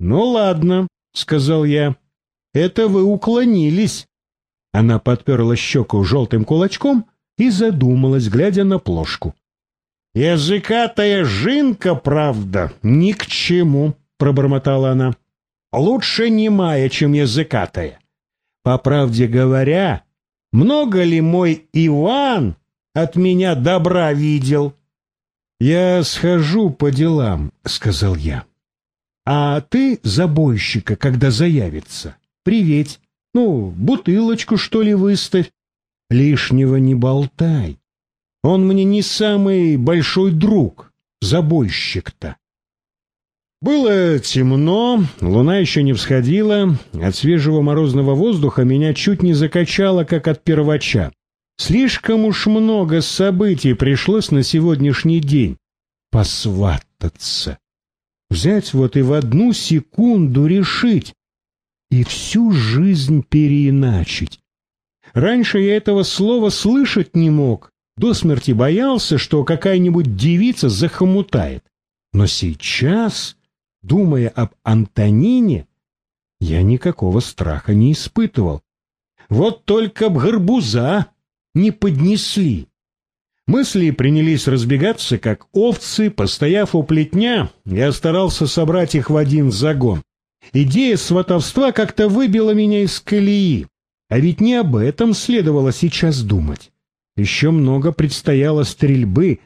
Ну ладно, сказал я. Это вы уклонились. Она подперла щеку желтым кулачком и задумалась, глядя на плошку. «Языкатая жинка, правда, ни к чему», — пробормотала она. «Лучше немая, чем языкатая. По правде говоря, много ли мой Иван от меня добра видел?» «Я схожу по делам», — сказал я. «А ты забойщика, когда заявится, приветь. Ну, бутылочку, что ли, выставь. Лишнего не болтай. Он мне не самый большой друг, забойщик-то». Было темно, луна еще не всходила, от свежего морозного воздуха меня чуть не закачало, как от первача. Слишком уж много событий пришлось на сегодняшний день. Посвататься. Взять вот и в одну секунду решить. И всю жизнь переиначить. Раньше я этого слова слышать не мог. До смерти боялся, что какая-нибудь девица захомутает. Но сейчас, думая об Антонине, я никакого страха не испытывал. Вот только б горбуза не поднесли. Мысли принялись разбегаться, как овцы, постояв у плетня, я старался собрать их в один загон. Идея сватовства как-то выбила меня из колеи, а ведь не об этом следовало сейчас думать. Еще много предстояло стрельбы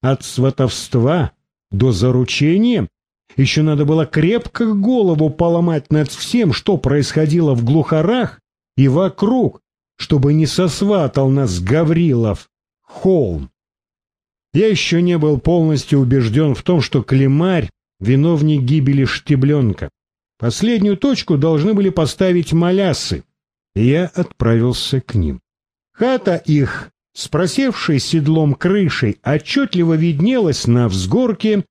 от сватовства до заручения. Еще надо было крепко голову поломать над всем, что происходило в глухарах и вокруг, чтобы не сосватал нас Гаврилов холм. Я еще не был полностью убежден в том, что Климарь — виновник гибели Штебленка. Последнюю точку должны были поставить малясы, и я отправился к ним. Хата их, с просевшей седлом крышей, отчетливо виднелась на взгорке.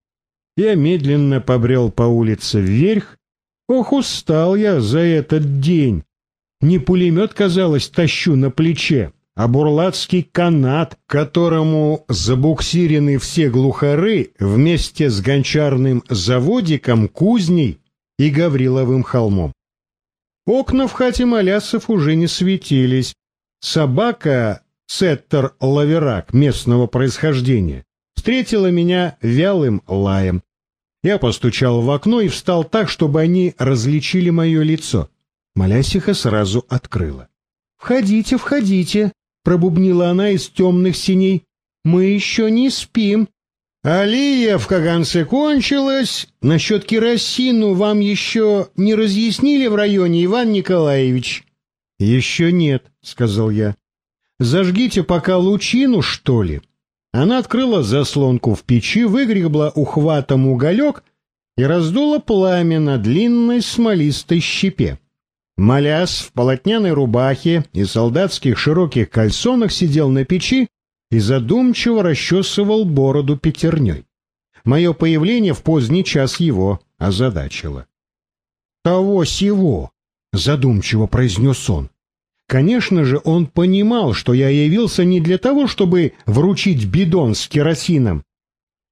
Я медленно побрел по улице вверх. Ох, устал я за этот день. Не пулемет, казалось, тащу на плече, а бурлацкий канат, которому забуксирены все глухары вместе с гончарным заводиком, кузней и Гавриловым холмом. Окна в хате Малясов уже не светились. Собака, сеттер лаверак местного происхождения, встретила меня вялым лаем. Я постучал в окно и встал так, чтобы они различили мое лицо. Малясиха сразу открыла. «Входите, входите!» — пробубнила она из темных синей. «Мы еще не спим!» «Алия в Каганце кончилась. Насчет керосину вам еще не разъяснили в районе, Иван Николаевич?» «Еще нет», — сказал я. «Зажгите пока лучину, что ли?» Она открыла заслонку в печи, выгребла ухватом уголек и раздула пламя на длинной смолистой щепе. Маляс в полотняной рубахе и солдатских широких кальсонах сидел на печи и задумчиво расчесывал бороду пятерней. Мое появление в поздний час его озадачило. «Того сего!» — задумчиво произнес он. Конечно же, он понимал, что я явился не для того, чтобы вручить бидон с керосином.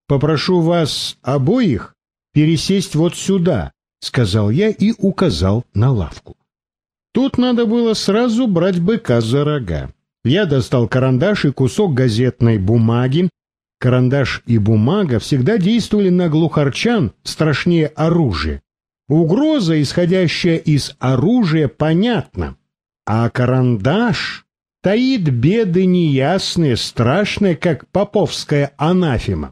«Попрошу вас обоих пересесть вот сюда», — сказал я и указал на лавку. Тут надо было сразу брать быка за рога. Я достал карандаш и кусок газетной бумаги. Карандаш и бумага всегда действовали на глухарчан страшнее оружия. Угроза, исходящая из оружия, понятна. А карандаш таит беды неясные, страшные, как поповская анафема.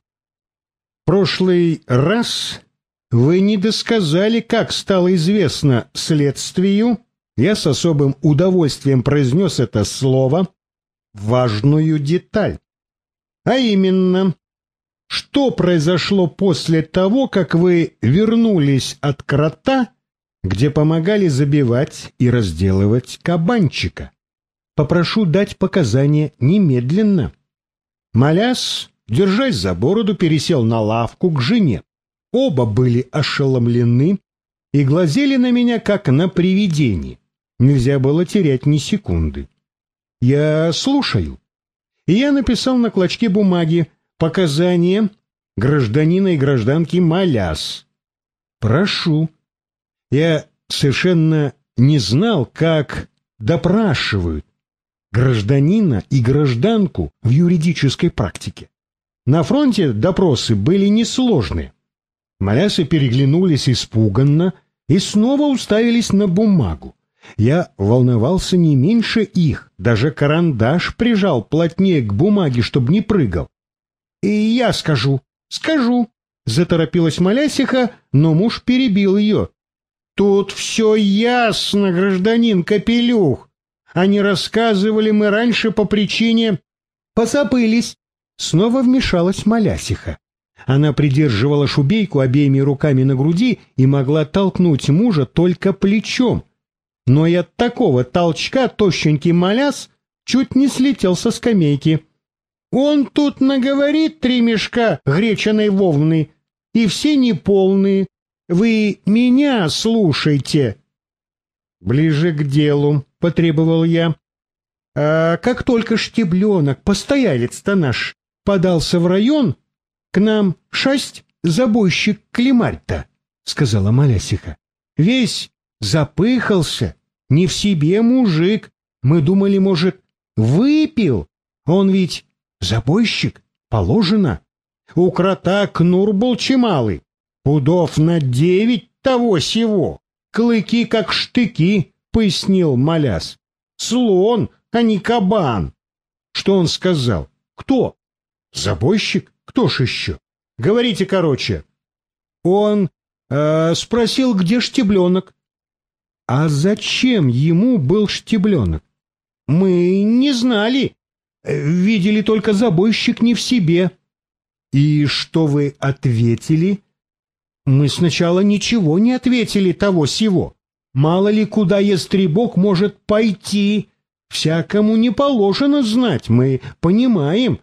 Прошлый раз вы не досказали, как стало известно следствию, я с особым удовольствием произнес это слово, важную деталь. А именно, что произошло после того, как вы вернулись от крота, где помогали забивать и разделывать кабанчика? Попрошу дать показания немедленно. Маляс, держась за бороду, пересел на лавку к жене. Оба были ошеломлены и глазели на меня, как на привидение. Нельзя было терять ни секунды. Я слушаю. И я написал на клочке бумаги показания гражданина и гражданки Маляс. Прошу. Я совершенно не знал, как допрашивают гражданина и гражданку в юридической практике. На фронте допросы были несложные. Малясы переглянулись испуганно и снова уставились на бумагу. Я волновался не меньше их, даже карандаш прижал плотнее к бумаге, чтобы не прыгал. «И я скажу, скажу», — заторопилась Малясиха, но муж перебил ее. «Тут все ясно, гражданин Капелюх. Они рассказывали мы раньше по причине...» «Посопылись», — снова вмешалась Малясиха. Она придерживала шубейку обеими руками на груди и могла толкнуть мужа только плечом. Но и от такого толчка тощенький маляс чуть не слетел со скамейки. Он тут наговорит три мешка гречаной вовны, и все неполные. Вы меня слушайте. Ближе к делу, потребовал я. А как только штебленок, постоялец-то наш, подался в район, к нам шесть забойщик Климарь-то, сказала Малясиха. Весь запыхался, не в себе мужик. Мы думали, может, выпил. Он ведь забойщик, положено. У крота кнур был чемалый, пудов на девять того сего. Клыки, как штыки, пояснил Маляс. Слон, а не кабан. Что он сказал? Кто? Забойщик? Кто ж еще? Говорите короче. Он э, спросил, где штебленок. А зачем ему был штебленок? Мы не знали. Видели только забойщик не в себе. И что вы ответили? Мы сначала ничего не ответили того сего. Мало ли куда ястребок может пойти. Всякому не положено знать, мы понимаем.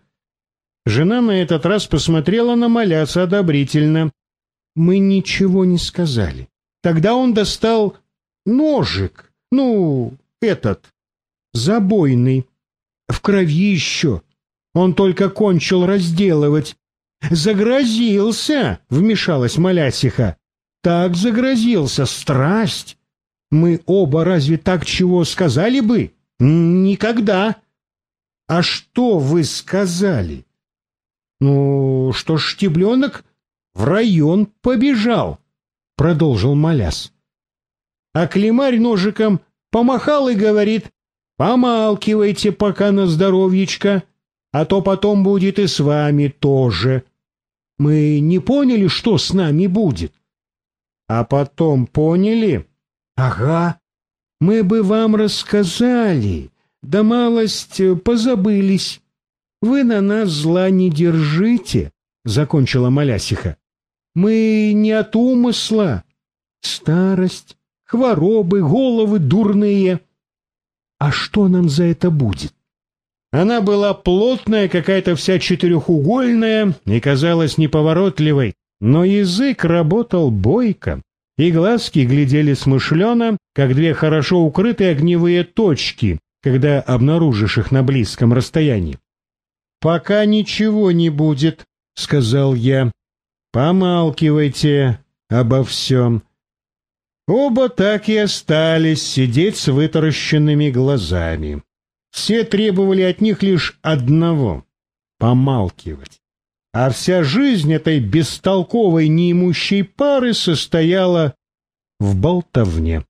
Жена на этот раз посмотрела на Маляса одобрительно. Мы ничего не сказали. Тогда он достал ножик, ну, этот, забойный, в крови еще. Он только кончил разделывать. «Загрозился!» — вмешалась Малясиха. «Так загрозился, страсть! Мы оба разве так чего сказали бы? Никогда!» «А что вы сказали?» «Ну, что штебленок в район побежал», — продолжил Маляс. А клемарь ножиком помахал и говорит, «Помалкивайте пока на здоровьечко, а то потом будет и с вами тоже». Мы не поняли, что с нами будет. А потом поняли? Ага, мы бы вам рассказали, да малость позабылись. Вы на нас зла не держите, — закончила Малясиха. Мы не от умысла. Старость, хворобы, головы дурные. А что нам за это будет? Она была плотная, какая-то вся четырехугольная и казалась неповоротливой, но язык работал бойко, и глазки глядели смышленно, как две хорошо укрытые огневые точки, когда обнаружишь их на близком расстоянии. «Пока ничего не будет», — сказал я. «Помалкивайте обо всем. Оба так и остались сидеть с вытаращенными глазами. Все требовали от них лишь одного — помалкивать. А вся жизнь этой бестолковой неимущей пары состояла в болтовне.